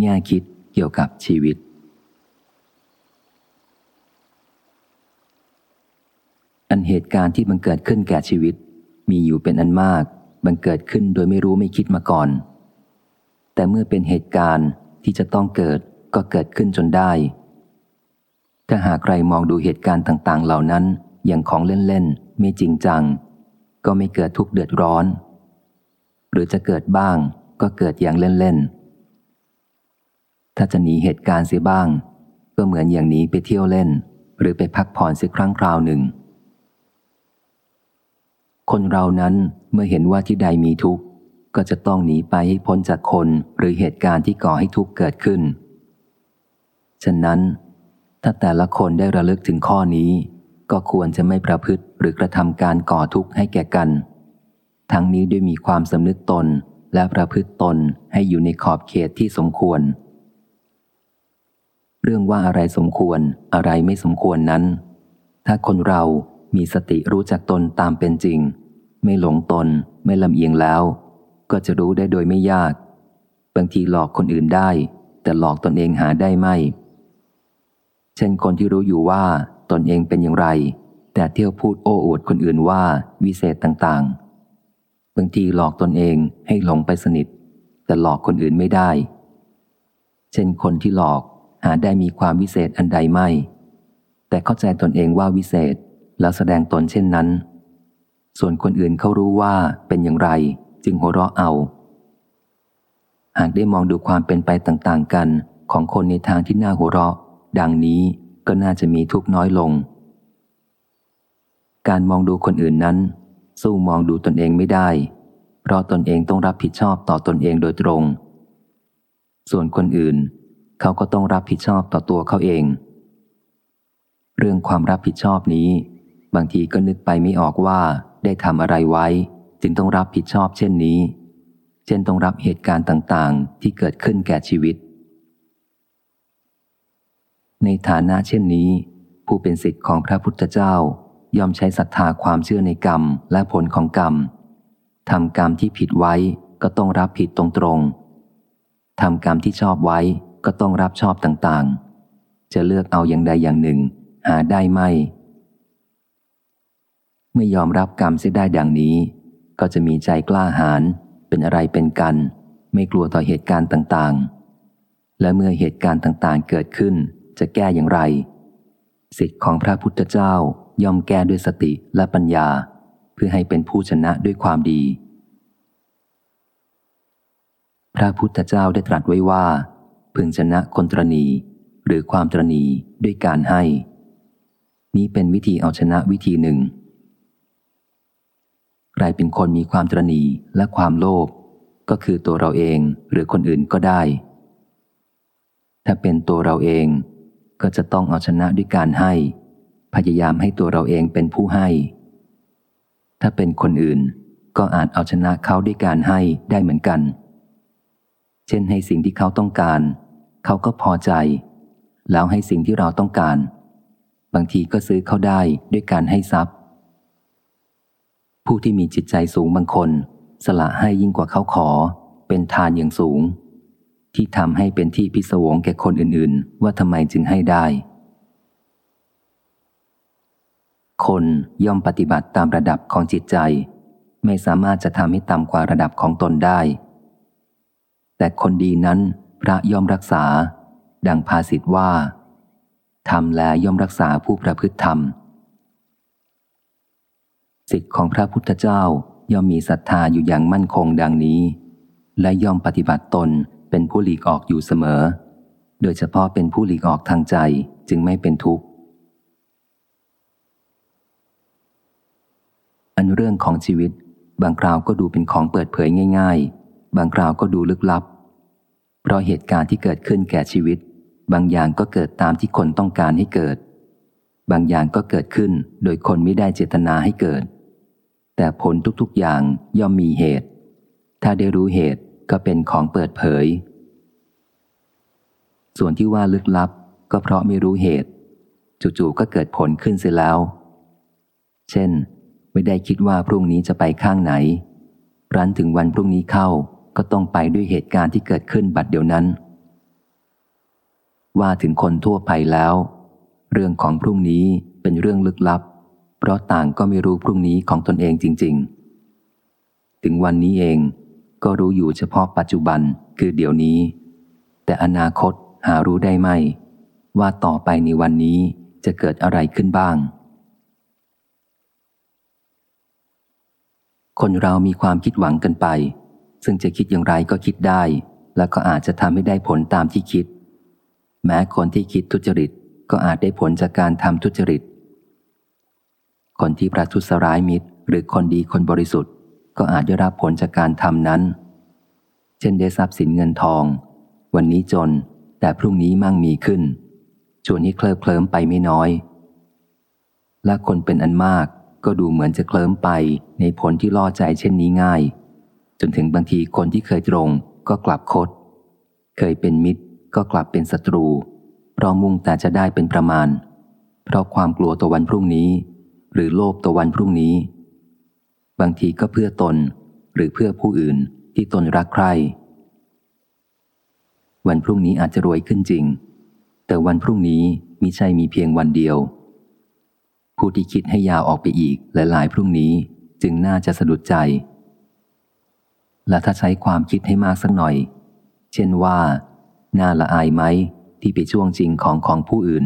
แง่คิดเกี่ยวกับชีวิต อันเหตุการณ์ที่บังเกิดขึ้นแก่ชีวิต มีอยู่เป็นอันมาก บังเกิดขึ้นโดยไม่รู้ไม่คิดมาก่อน แต่เมื่อเป็นเหตุการณ์ที่จะต้องเกิดก็เกิดขึ้นจนได้ ถ้าหากใครมองดูเหตุการณ์ต่าง ๆ เหล่านั้นอย่างของเล่น ๆ ไม่จริงจัง ก็ไม่เกิดทุกข์เดือดร้อน หรือจะเกิดบ้างก็เกิดอย่างเล่น ๆ ถ้าจะหนีเหตุการณ์เสียบ้าง ก็เหมือนอย่างนี้ไปเที่ยวเล่น หรือไปพักผ่อนสักครั้งคราวหนึ่ง คนเรานั้นเมื่อเห็นว่าที่ใดมีทุกข์ ก็จะต้องหนีไปให้พ้นจากคนหรือเหตุการณ์ที่ก่อให้ทุกข์เกิดขึ้น ฉะนั้น ถ้าแต่ละคนได้ระลึกถึงข้อนี้ ก็ควรจะไม่ประพฤติหรือกระทำการก่อทุกข์ให้แก่กัน ทั้งนี้ด้วยมีความสำนึกตนและประพฤติตนให้อยู่ในขอบเขตที่สมควร เรื่องว่าอะไรสมควรอะไรไม่สมควรนั้น ถ้าคนเรามีสติรู้จักตนตามเป็นจริง ไม่หลงตนไม่ลำเอียงแล้ว ก็จะรู้ได้โดยไม่ยาก บางทีหลอกคนอื่นได้ แต่หลอกตนเองหาได้ไม่ เช่นคนที่รู้อยู่ว่าตนเองเป็นอย่างไร แต่เที่ยวพูดโอ้อวดคนอื่นว่าวิเศษต่างๆ บางทีหลอกตนเองให้หลงไปสนิท แต่หลอกคนอื่นไม่ได้ เช่นคนที่หลอก หาได้มีความวิเศษอันใดไม่ แต่เข้าใจตนเองว่าวิเศษแล้วแสดงตนเช่นนั้น ส่วนคนอื่นเขารู้ว่าเป็นอย่างไร จึงหัวเราะเอา หากได้มองดูความเป็นไปต่างๆกันของคนในทางที่น่าหัวเราะ ดังนี้ก็น่าจะมีทุกน้อยลง การมองดูคนอื่นนั้น สู้มองดูตนเองไม่ได้ เพราะตนเองต้องรับผิดชอบต่อตนเองโดยตรง ส่วนคนอื่น เขาก็ต้องรับผิดชอบต่อตัวเขาเอง เรื่องความรับผิดชอบนี้ บางทีก็นึกไปไม่ออกว่าได้ทำอะไรไว้ จึงต้องรับผิดชอบเช่นนี้ เช่นต้องรับเหตุการณ์ต่างๆ ที่เกิดขึ้นแก่ชีวิต ในฐานะเช่นนี้ ผู้เป็นสิทธิ์ของพระพุทธเจ้ายอมใช้ศรัทธาความเชื่อในกรรมและผลของกรรมทำกรรมที่ผิดไว้ก็ต้องรับผิดตรงๆทำกรรมที่ชอบไว้ ก็ต้องรับชอบต่างๆ จะเลือกเอาอย่างใดอย่างหนึ่ง หาได้ไม่ เมื่อยอมรับกรรมเสียได้ดังนี้ ก็จะมีใจกล้าหาญเป็นอะไรเป็นกัน ไม่กลัวต่อเหตุการณ์ต่างๆ และเมื่อเหตุการณ์ต่างๆ เกิดขึ้น จะแก้อย่างไร สิทธิ์ของพระพุทธเจ้าย่อมแก้ด้วยสติและปัญญา เพื่อให้เป็นผู้ชนะด้วยความดีพระพุทธเจ้าได้ตรัสไว้ว่า พึงชนะคนตรณีหรือความตรณีด้วยการให้ นี้เป็นวิธีเอาชนะวิธีหนึ่ง ใครเป็นคนมีความตรณีและความโลภก็คือตัวเราเองหรือคนอื่นก็ได้ ถ้าเป็นตัวเราเองก็จะต้องเอาชนะด้วยการให้ พยายามให้ตัวเราเองเป็นผู้ให้ ถ้าเป็นคนอื่นก็อาจเอาชนะเขาด้วยการให้ได้เหมือนกัน เช่นให้สิ่งที่เขาต้องการ เขาก็พอใจ แล้วให้สิ่งที่เราต้องการ บางทีก็ซื้อเขาได้ด้วยการให้ทรัพย์ ผู้ที่มีจิตใจสูงบางคน สละให้ยิ่งกว่าเขาขอ เป็นทานอย่างสูง ที่ทำให้เป็นที่พิศวงแก่คนอื่นๆ ว่าทำไมจึงให้ได้ คนย่อมปฏิบัติตามระดับของจิตใจ ไม่สามารถจะทำให้ต่ำกว่าระดับของตนได้แต่คนดีนั้น พระย่อมรักษา ดังภาษิตว่าทำแลย่อมรักษาผู้ประพฤติธรรมสิทธิ์ของพระพุทธเจ้าย่อมมีศรัทธาอยู่อย่างมั่นคงดังนี้ และย่อมปฏิบัติตนเป็นผู้หลีกออกอยู่เสมอ โดยเฉพาะเป็นผู้หลีกออกทางใจจึงไม่เป็นทุกข์ อันเรื่องของชีวิต บางคราวก็ดูเป็นของเปิดเผยง่าย ๆ บางคราวก็ดูลึกลับ เพราะเหตุการณ์ที่เกิดขึ้นแก่ชีวิต บางอย่างก็เกิดตามที่คนต้องการให้เกิด บางอย่างก็เกิดขึ้นโดยคนไม่ได้เจตนาให้เกิด แต่ผลทุกๆอย่างย่อมมีเหตุ ถ้าได้รู้เหตุก็เป็นของเปิดเผย ส่วนที่ว่าลึกลับก็เพราะไม่รู้เหตุ จู่ๆก็เกิดผลขึ้นเสียแล้ว เช่น ไม่ได้คิดว่าพรุ่งนี้จะไปข้างไหน รันถึงวันพรุ่งนี้เข้า ก็ต้องไปด้วยเหตุการณ์ที่เกิดขึ้นบัดเดียวนั้น ว่าถึงคนทั่วไปแล้ว เรื่องของพรุ่งนี้เป็นเรื่องลึกลับ เพราะต่างก็ไม่รู้พรุ่งนี้ของตนเองจริง ๆ ถึงวันนี้เองก็รู้อยู่เฉพาะปัจจุบันคือเดี๋ยวนี้ แต่อนาคตหารู้ได้ไหม ว่าต่อไปในวันนี้จะเกิดอะไรขึ้นบ้าง คนเรามีความคิดหวังกันไป ซึ่งจะคิดอย่างไรก็คิดได้ แล้วก็อาจจะทำให้ได้ผลตามที่คิด แม้คนที่คิดทุจริตก็อาจได้ผลจากการทำทุจริต คนที่ประทุษร้ายมิตร หรือคนดีคนบริสุทธิ์ ก็อาจได้รับผลจากการทำนั้น เช่นได้ทรัพย์สินเงินทอง วันนี้จนแต่พรุ่งนี้มั่งมีขึ้นชวนให้เคลิบเคลิ้มไปไม่น้อย และคนเป็นอันมากก็ดูเหมือนจะเคลิ้มไปในผลที่ล่อใจเช่นนี้ง่าย จนถึงบางทีคนที่เคยตรงก็กลับคด เคยเป็นมิตรก็กลับเป็นศัตรู เพราะมุ่งแต่จะได้เป็นประมาณ เพราะความกลัวตัววันพรุ่งนี้ หรือโลภตัววันพรุ่งนี้ บางทีก็เพื่อตนหรือเพื่อผู้อื่นที่ตนรักใคร่วันพรุ่งนี้อาจจะรวยขึ้นจริง แต่วันพรุ่งนี้มิใช่มีเพียงวันเดียว ผู้ที่คิดให้ยาวออกไปอีกหลายๆพรุ่งนี้จึงน่าจะสะดุดใจ และถ้าใช้ความคิดให้มากสักหน่อย เช่นว่า น่าละอายไหมที่ไปช่วงจริงของของผู้อื่น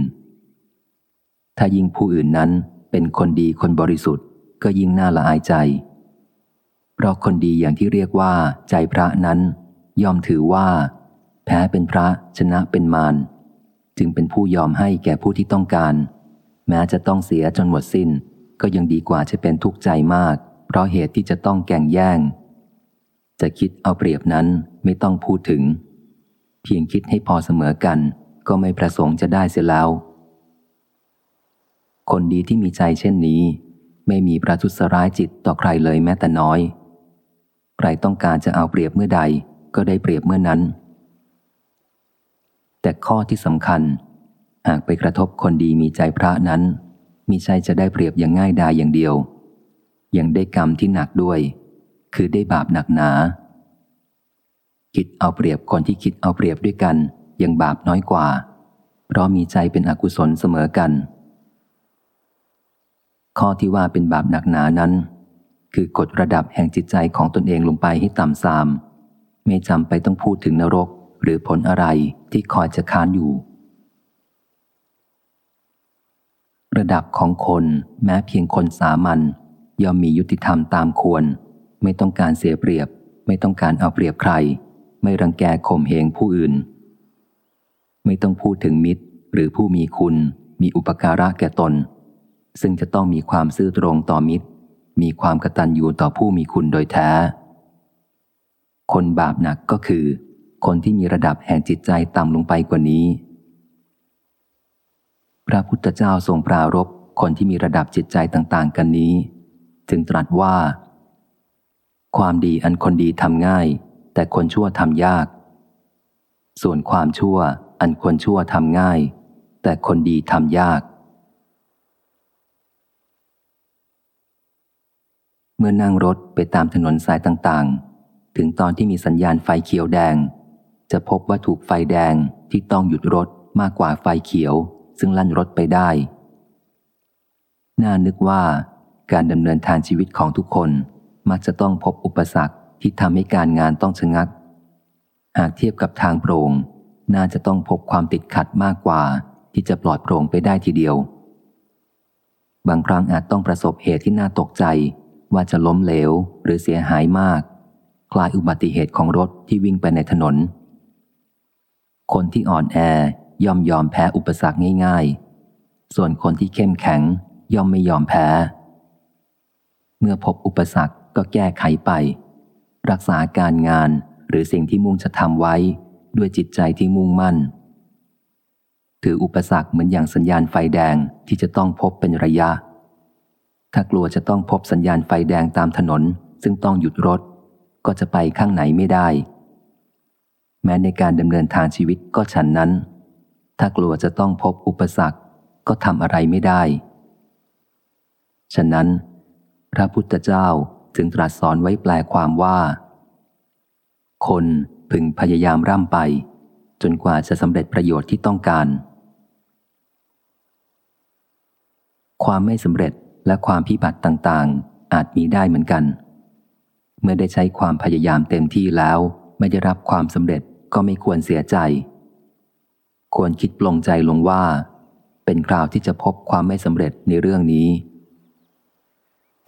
ถ้ายิ่งผู้อื่นนั้นเป็นคนดีคนบริสุทธิ์ ก็ยิ่งน่าละอายใจ เพราะคนดีอย่างที่เรียกว่าใจพระนั้น ยอมถือว่า แพ้เป็นพระชนะเป็นมารจึงเป็นผู้ยอมให้แก่ผู้ที่ต้องการ แม้จะต้องเสียจนหมดสิน้น ก็ยังดีกว่าจะเป็นทุกข์ใจมาก เพราะเหตุที่จะต้องแก่งแย่ง จะคิดเอาเปรียบนั้นไม่ต้องพูดถึง เพียงคิดให้พอเสมอกัน ก็ไม่ประสงค์จะได้เสียแล้ว คนดีที่มีใจเช่นนี้ ไม่มีประทุษร้ายจิตต่อใครเลยแม้แต่น้อย ใครต้องการจะเอาเปรียบเมื่อใดก็ได้เปรียบเมื่อนั้น แต่ข้อที่สำคัญ หากไปกระทบคนดีมีใจพระนั้นมิใช่จะได้เปรียบอย่างง่ายดายอย่างเดียว ยังได้กรรมที่หนักด้วย คือได้บาปหนักหนา คิดเอาเปรียบคนที่คิดเอาเปรียบด้วยกัน ยังบาปน้อยกว่า เพราะมีใจเป็นอกุศลเสมอกัน ข้อที่ว่าเป็นบาปหนักหนานั้น คือกดระดับแห่งจิตใจของตนเองลงไปให้ต่ำทราม ไม่จำไปต้องพูดถึงนรกหรือผลอะไรที่คอยจะค้านอยู่ ระดับของคนแม้เพียงคนสามัญย่อมมียุติธรรมตามควร ไม่ต้องการเสียเปรียบ ไม่ต้องการเอาเปรียบใคร ไม่รังแกข่มเหงผู้อื่น ไม่ต้องพูดถึงมิตร หรือผู้มีคุณ มีอุปการะแก่ตน ซึ่งจะต้องมีความซื่อตรงต่อมิตร มีความกตัญญูต่อผู้มีคุณโดยแท้ คนบาปหนักก็คือ คนที่มีระดับแห่งจิตใจต่ำลงไปกว่านี้ พระพุทธเจ้าทรงปรารบคนที่มีระดับจิตใจต่าง ๆ กันนี้จึงตรัสว่า ความดีอันคนดีทำง่าย แต่คนชั่วทำยาก ส่วนความชั่วอันคนชั่วทำง่าย แต่คนดีทำยาก เมื่อนั่งรถไปตามถนนสายต่างๆ ถึงตอนที่มีสัญญาณไฟเขียวแดง จะพบว่าถูกไฟแดงที่ต้องหยุดรถมากกว่าไฟเขียว ซึ่งลั่นรถไปได้ น่านึกว่าการดำเนินทางชีวิตของทุกคน มักจะต้องพบอุปสรรคที่ทำให้การงานต้องชะงัก หากเทียบกับทางโปร่ง น่าจะต้องพบความติดขัดมากกว่า ที่จะปลอดโปร่งไปได้ทีเดียว บางครั้งอาจต้องประสบเหตุที่น่าตกใจ ว่าจะล้มเหลวหรือเสียหายมาก คลายอุบัติเหตุของรถที่วิ่งไปในถนน คนที่อ่อนแอยอมยอมแพ้อุปสรรคง่ายๆ ส่วนคนที่เข้มแข็งย่อมไม่ยอมแพ้ เมื่อพบอุปสรรค ก็แก้ไขไป รักษาการงานหรือสิ่งที่มุ่งจะทำไว้ด้วยจิตใจที่มุ่งมั่น ถืออุปสรรคเหมือนอย่างสัญญาณไฟแดงที่จะต้องพบเป็นระยะ ถ้ากลัวจะต้องพบสัญญาณไฟแดงตามถนน ซึ่งต้องหยุดรถ ก็จะไปข้างไหนไม่ได้ แม้ในการดำเนินทางชีวิตก็ฉันนั้น ถ้ากลัวจะต้องพบอุปสรรคก็ทำอะไรไม่ได้ ฉะนั้น พระพุทธเจ้า จึงตรัสสอนไว้แปลความว่า คนพึงพยายามร่ำไป จนกว่าจะสำเร็จประโยชน์ที่ต้องการ ความไม่สำเร็จและความพิบัติต่างๆ อาจมีได้เหมือนกัน เมื่อได้ใช้ความพยายามเต็มที่แล้ว ไม่ได้รับความสำเร็จก็ไม่ควรเสียใจ ควรคิดปลงใจลงว่า เป็นคราวที่จะพบความไม่สำเร็จในเรื่องนี้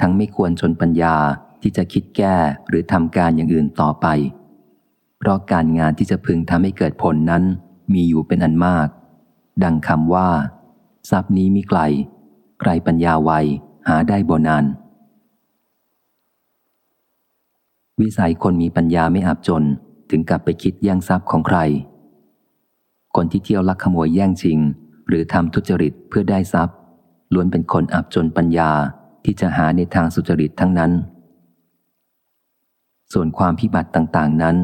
ทั้งไม่ควรชนปัญญาที่จะคิดแก้หรือทำการอย่างอื่นต่อไป เพราะการงานที่จะพึงทำให้เกิดผลนั้นมีอยู่เป็นอันมาก ดังคำว่า ทรัพย์นี้มีไกล ไกลปัญญาไวหาได้บนาน วิสัยคนมีปัญญาไม่อับจนถึงกับไปคิดแย่งทรัพย์ของใคร คนที่เที่ยวลักขโมยแย่งชิง หรือทำทุจริตเพื่อได้ทรัพย์ล้วนเป็นคนอับจนปัญญา ที่จะหาในทางสุจริตทั้งนั้น ส่วนความพิบัติต่างๆนั้น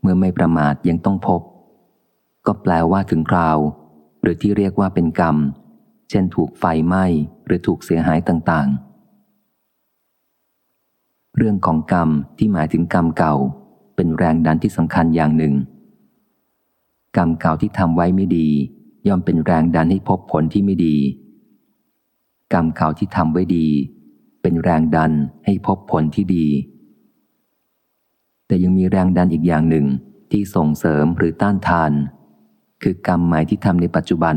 เมื่อไม่ประมาทยังต้องพบ ก็แปลว่าถึงคราว หรือที่เรียกว่าเป็นกรรม เช่นถูกไฟไหม้หรือถูกเสียหายต่างๆ เรื่องของกรรมที่หมายถึงกรรมเก่า เป็นแรงดันที่สำคัญอย่างหนึ่ง กรรมเก่าที่ทำไว้ไม่ดี ย่อมเป็นแรงดันให้พบผลที่ไม่ดี กรรมเก่าที่ทำไว้ดี เป็นแรงดันให้พบผลที่ดี แต่ยังมีแรงดันอีกอย่างหนึ่งที่ส่งเสริมหรือต้านทาน คือกรรมใหม่ที่ทำในปัจจุบัน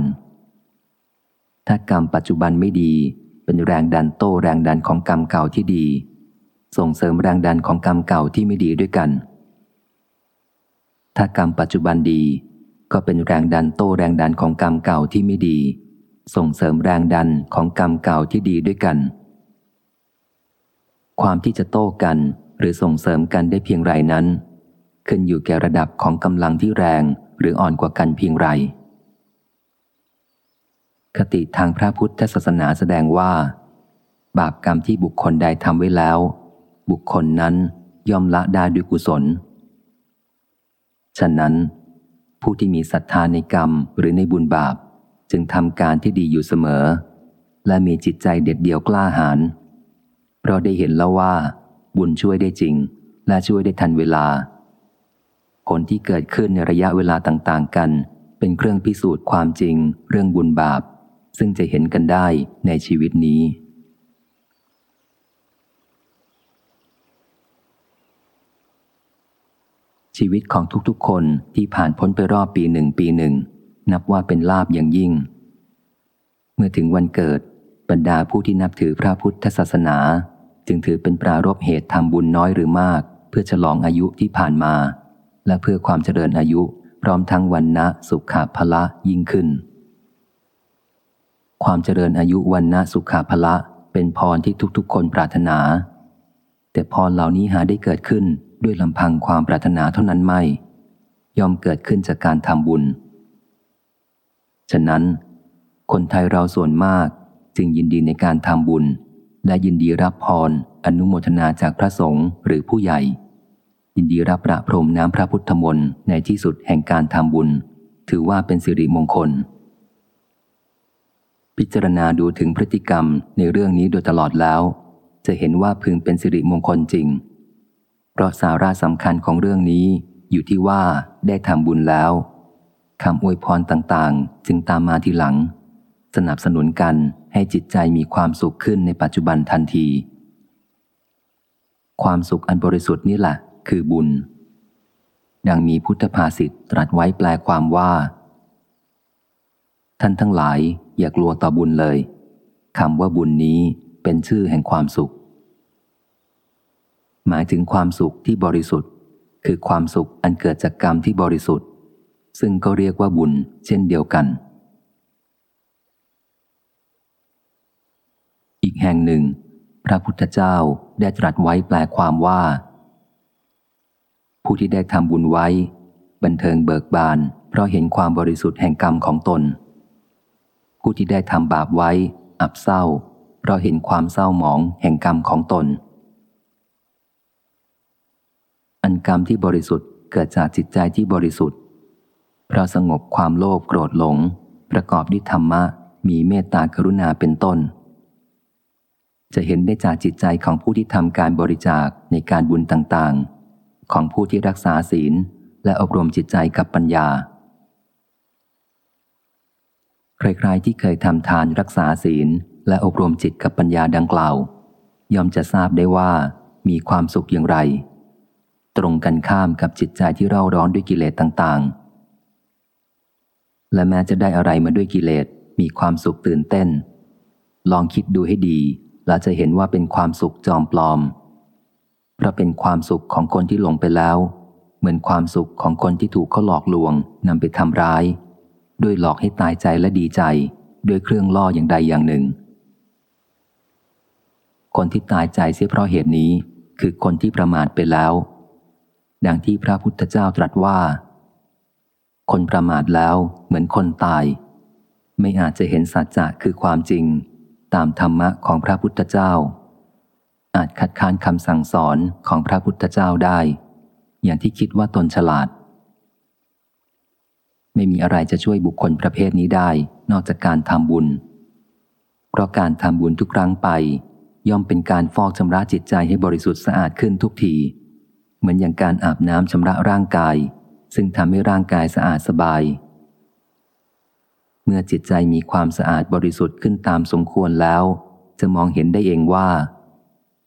ถ้ากรรมปัจจุบันไม่ดี เป็นแรงดันโต้แรงดันของกรรมเก่าที่ดี ส่งเสริมแรงดันของกรรมเก่าที่ไม่ดีด้วยกัน ถ้ากรรมปัจจุบันดี ก็เป็นแรงดันโต้แรงดันของกรรมเก่าที่ไม่ดี ส่งเสริมแรงดันของกรรมเก่าที่ดีด้วยกัน ความที่จะโต้กันหรือส่งเสริมกันได้เพียงไรนั้น ขึ้นอยู่แก่ระดับของกำลังที่แรงหรืออ่อนกว่ากันเพียงไร คติทางพระพุทธศาสนาแสดงว่า บาปกรรมที่บุคคลใดทำไว้แล้ว บุคคลนั้นย่อมละได้ด้วยกุศล ฉะนั้น ผู้ที่มีศรัทธาในกรรมหรือในบุญบาป จึงทำการที่ดีอยู่เสมอ และมีจิตใจเด็ดเดี่ยวกล้าหาญเพราะได้เห็นแล้วว่า บุญช่วยได้จริง และช่วยได้ทันเวลา ผลที่เกิดขึ้นในระยะเวลาต่างๆ กัน เป็นเครื่องพิสูจน์ความจริง เรื่องบุญบาป ซึ่งจะเห็นกันได้ในชีวิตนี้ชีวิตของทุกๆ คนที่ผ่านพ้นไปรอบปีหนึ่งปีหนึ่ง นับว่าเป็นลาบอย่างยิ่ง เมื่อถึงวันเกิดบรรดาผู้ที่นับถือพระพุทธศาสนา จึงถือเป็นปรารบเหตุทำบุญน้อยหรือมาก เพื่อฉลองอายุที่ผ่านมา และเพื่อความเจริญอายุพร้อมทั้งวันนะสุขาภละยิ่งขึ้น ความเจริญอายุวันนะสุขาภละเป็นพรที่ทุกๆ คนปรารถนา แต่พรเหล่านี้หาได้เกิดขึ้นด้วยลำพังความปรารถนาเท่านั้นไม่ ย่อมเกิดขึ้นจากการทำบุญ ฉะนั้น คนไทยเราส่วนมากจึงยินดีในการทำบุญ และยินดีรับพรอนุโมทนาจากพระสงฆ์หรือผู้ใหญ่ ยินดีรับประพรมน้ำพระพุทธมนต์ในที่สุดแห่งการทำบุญ ถือว่าเป็นสิริมงคล พิจารณาดูถึงพฤติกรรมในเรื่องนี้โดยตลอดแล้ว จะเห็นว่าพึงเป็นสิริมงคลจริง เพราะสาระสำคัญของเรื่องนี้อยู่ที่ว่าได้ทำบุญแล้ว คำอวยพรต่างๆ จึงตามมาทีหลัง สนับสนุนกันให้จิตใจมีความสุขขึ้นในปัจจุบันทันที ความสุขอันบริสุทธิ์นี่แหละ คือบุญ ดังมีพุทธภาษิตตรัสไว้แปลความว่า ท่านทั้งหลายอย่ากลัวต่อบุญเลยคำว่าบุญนี้เป็นชื่อแห่งความสุข หมายถึงความสุขที่บริสุทธิ์ คือความสุขอันเกิดจากกรรมที่บริสุทธิ์ ซึ่งก็เรียกว่าบุญเช่นเดียวกัน อีกแห่งหนึ่ง พระพุทธเจ้าได้ตรัสไว้แปลความว่า ผู้ที่ได้ทำบุญไว้ บันเทิงเบิกบาน เพราะเห็นความบริสุทธิ์แห่งกรรมของตน ผู้ที่ได้ทำบาปไว้ อับเศร้า เพราะเห็นความเศร้าหมองแห่งกรรมของตน อันกรรมที่บริสุทธิ์เกิดจากจิตใจที่บริสุทธิ์ เพราะสงบความโลภโกรธหลง ประกอบด้วยธรรมะ มีเมตตากรุณาเป็นต้น จะเห็นได้จากจิตใจของผู้ที่ทำการบริจาคในการบุญต่างๆ ของผู้ที่รักษาศีล และอบรมจิตใจกับปัญญา ใครๆที่เคยทำทานรักษาศีล และอบรมจิตกับปัญญาดังกล่าว ย่อมจะทราบได้ว่ามีความสุขอย่างไร ตรงกันข้ามกับจิตใจที่เร่าร้อนด้วยกิเลสต่างๆ และแม้จะได้อะไรมาด้วยกิเลสมีความสุขตื่นเต้น ลองคิดดูให้ดีแล้วจะเห็นว่าเป็นความสุขจอมปลอม เพราะเป็นความสุขของคนที่หลงไปแล้ว เหมือนความสุขของคนที่ถูกเขาหลอกลวงนำไปทำร้าย ด้วยหลอกให้ตายใจและดีใจ ด้วยเครื่องล่ออย่างใดอย่างหนึ่ง คนที่ตายใจเสียเพราะเหตุนี้คือคนที่ประมาทไปแล้ว ดังที่พระพุทธเจ้าตรัสว่า คนประมาทแล้วเหมือนคนตาย ไม่อาจจะเห็นสัจจะคือความจริง ตามธรรมะของพระพุทธเจ้า อาจคัดค้านคำสั่งสอนของพระพุทธเจ้าได้ อย่างที่คิดว่าตนฉลาด ไม่มีอะไรจะช่วยบุคคลประเภทนี้ได้ นอกจากการทำบุญ เพราะการทำบุญทุกครั้งไป ย่อมเป็นการฟอกชำระจิตใจให้บริสุทธิ์สะอาดขึ้นทุกที เหมือนอย่างการอาบน้ำชำระร่างกาย ซึ่งทำให้ร่างกายสะอาดสบาย เมื่อจิตใจมีความสะอาดบริสุทธิ์ขึ้นตามสมควรแล้ว จะมองเห็นได้เองว่า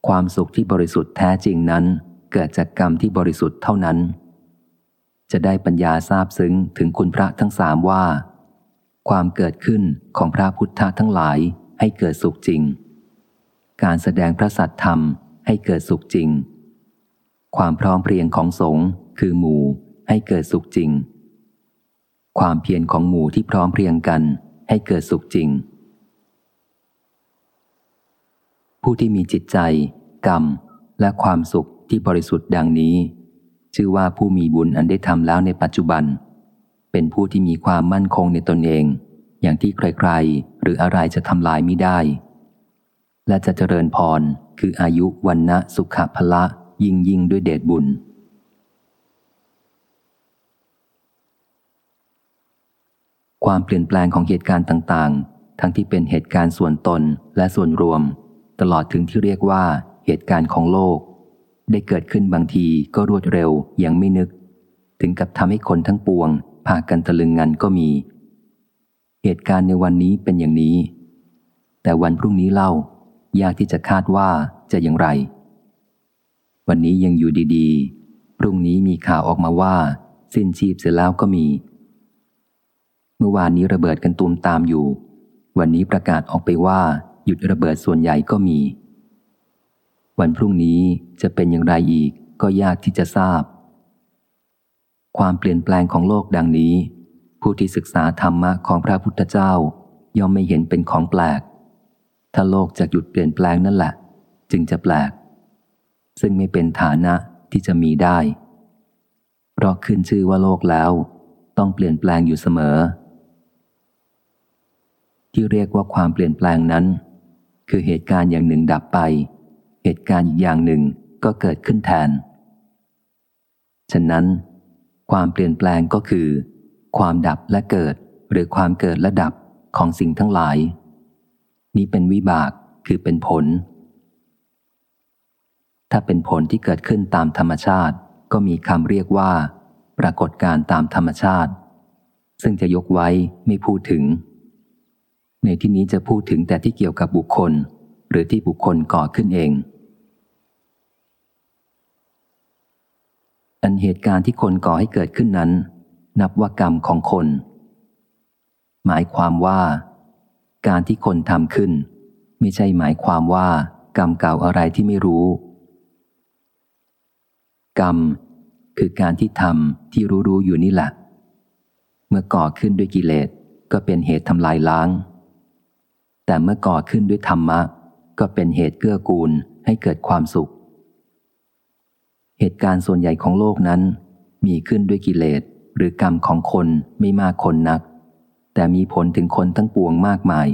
ความสุขที่บริสุทธิ์แท้จริงนั้น เกิดจากกรรมที่บริสุทธิ์เท่านั้น จะได้ปัญญาทราบซึ้งถึงคุณพระทั้งสามว่า ความเกิดขึ้นของพระพุทธทั้งหลายให้เกิดสุขจริง การแสดงพระสัตธรรมให้เกิดสุขจริง ความพร้อมเพรียงของสงฆ์คือหมู่ ให้เกิดสุขจริง ความเพียรของหมู่ที่พร้อมเพรียงกัน ให้เกิดสุขจริง ผู้ที่มีจิตใจ กรรม และความสุขที่บริสุทธิ์ดังนี้ ชื่อว่าผู้มีบุญอันได้ทำแล้วในปัจจุบัน เป็นผู้ที่มีความมั่นคงในตนเอง อย่างที่ใครๆ หรืออะไรจะทำลายไม่ได้ และจะเจริญพรคืออายุวันนะสุขภละยิ่งยิ่งด้วยเดชบุญ ความเปลี่ยนแปลงของเหตุการณ์ต่างๆ ทั้งที่เป็นเหตุการณ์ส่วนตนและส่วนรวม ตลอดถึงที่เรียกว่าเหตุการณ์ของโลก ได้เกิดขึ้นบางทีก็รวดเร็วอยังไม่นึก ถึงกับทำให้คนทั้งปวงพากันตะลึงงันก็มี เหตุการณ์ในวันนี้เป็นอย่างนี้ แต่วันพรุ่งนี้เล่ายากที่จะคาดว่าจะอย่างไร วันนี้ยังอยู่ดีๆ พรุ่งนี้มีข่าวออกมาว่า สิ้นชีพเสร็จแล้วก็มี เมื่อวานนี้ระเบิดกันตูมตามอยู่ วันนี้ประกาศออกไปว่า หยุดระเบิดส่วนใหญ่ก็มี วันพรุ่งนี้จะเป็นอย่างไรอีกก็ยากที่จะทราบ ความเปลี่ยนแปลงของโลกดังนี้ ผู้ที่ศึกษาธรรมะของพระพุทธเจ้า ย่อมไม่เห็นเป็นของแปลก ถ้าโลกจะหยุดเปลี่ยนแปลงนั่นแหละ จึงจะแปลก ซึ่งไม่เป็นฐานะที่จะมีได้ เพราะขึ้นชื่อว่าโลกแล้ว ต้องเปลี่ยนแปลงอยู่เสมอ ที่เรียกว่าความเปลี่ยนแปลงนั้น คือเหตุการณ์อย่างหนึ่งดับไป เหตุการณ์อีกอย่างหนึ่งก็เกิดขึ้นแทน ฉะนั้น ความเปลี่ยนแปลงก็คือ ความดับและเกิดหรือความเกิดและดับของสิ่งทั้งหลาย นี้เป็นวิบากคือเป็นผล ถ้าเป็นผลที่เกิดขึ้นตามธรรมชาติก็มีคำเรียกว่า ปรากฏการตามธรรมชาติ ซึ่งจะยกไว้ไม่พูดถึง ในที่นี้จะพูดถึงแต่ที่เกี่ยวกับบุคคล หรือที่บุคคลก่อขึ้นเอง อันเหตุการณ์ที่คนก่อให้เกิดขึ้นนั้น นับว่ากรรมของคน หมายความว่า การที่คนทำขึ้น ไม่ใช่หมายความว่า กรรมเก่าอะไรที่ไม่รู้ กรรม คือการที่ทำที่รู้รู้อยู่นี่แหละ เมื่อก่อขึ้นด้วยกิเลสก็เป็นเหตุทำลายล้าง แต่เมื่อก่อขึ้นด้วยธรรมะ ก็เป็นเหตุเกื้อกูลให้เกิดความสุข เหตุการณ์ส่วนใหญ่ของโลกนั้น มีขึ้นด้วยกิเลสหรือกรรมของคนไม่มากคนนัก แต่มีผลถึงคนทั้งปวงมากมาย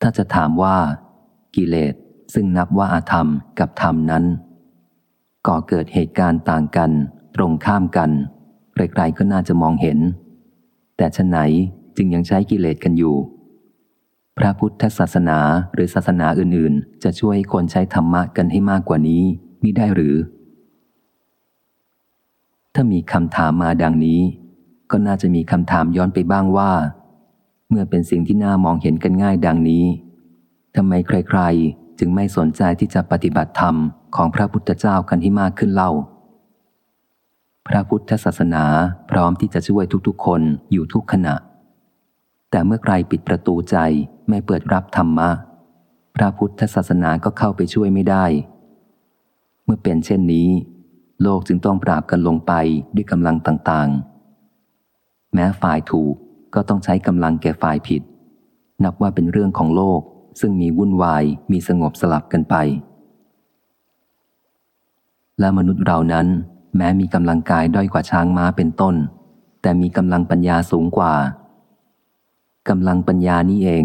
ถ้าจะถามว่า กิเลสซึ่งนับว่าอาธรรมกับธรรมนั้น ก่อเกิดเหตุการณ์ต่างกัน ตรงข้ามกันใครๆก็น่าจะมองเห็น แต่ชะไหน จึงยังใช้กิเลสกันอยู่ พระพุทธศาสนาหรือศาสนาอื่นๆ จะช่วยคนใช้ธรรมะกันให้มากกว่านี้มิได้หรือ ถ้ามีคำถามมาดังนี้ ก็น่าจะมีคำถามย้อนไปบ้างว่า เมื่อเป็นสิ่งที่น่ามองเห็นกันง่ายดังนี้ทำไมใครๆ จึงไม่สนใจที่จะปฏิบัติธรรมของพระพุทธเจ้ากันให้มากขึ้นเล่า พระพุทธศาสนาพร้อมที่จะช่วยทุกๆ คนอยู่ทุกขณะ แต่เมื่อใครปิดประตูใจไม่เปิดรับธรรมะ พระพุทธศาสนาก็เข้าไปช่วยไม่ได้ เมื่อเป็นเช่นนี้ โลกจึงต้องปราบกันลงไปด้วยกำลังต่างๆ แม้ฝ่ายถูกก็ต้องใช้กำลังแก่ฝ่ายผิด นับว่าเป็นเรื่องของโลกซึ่งมีวุ่นวายมีสงบสลับกันไป และมนุษย์เรานั้น แม้มีกำลังกายด้อยกว่าช้างม้าเป็นต้น แต่มีกำลังปัญญาสูงกว่า กำลังปัญญานี้เอง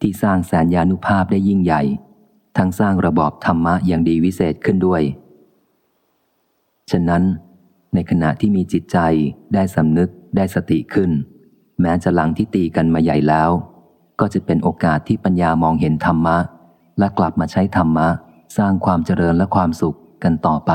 ที่สร้างแสนยานุภาพได้ยิ่งใหญ่ ทั้งสร้างระบอบธรรมะอย่างดีวิเศษขึ้นด้วย ฉะนั้น ในขณะที่มีจิตใจได้สำนึกได้สติขึ้น แม้จะหลังที่ตีกันมาใหญ่แล้ว ก็จะเป็นโอกาสที่ปัญญามองเห็นธรรมะ และกลับมาใช้ธรรมะ สร้างความเจริญและความสุขกันต่อไป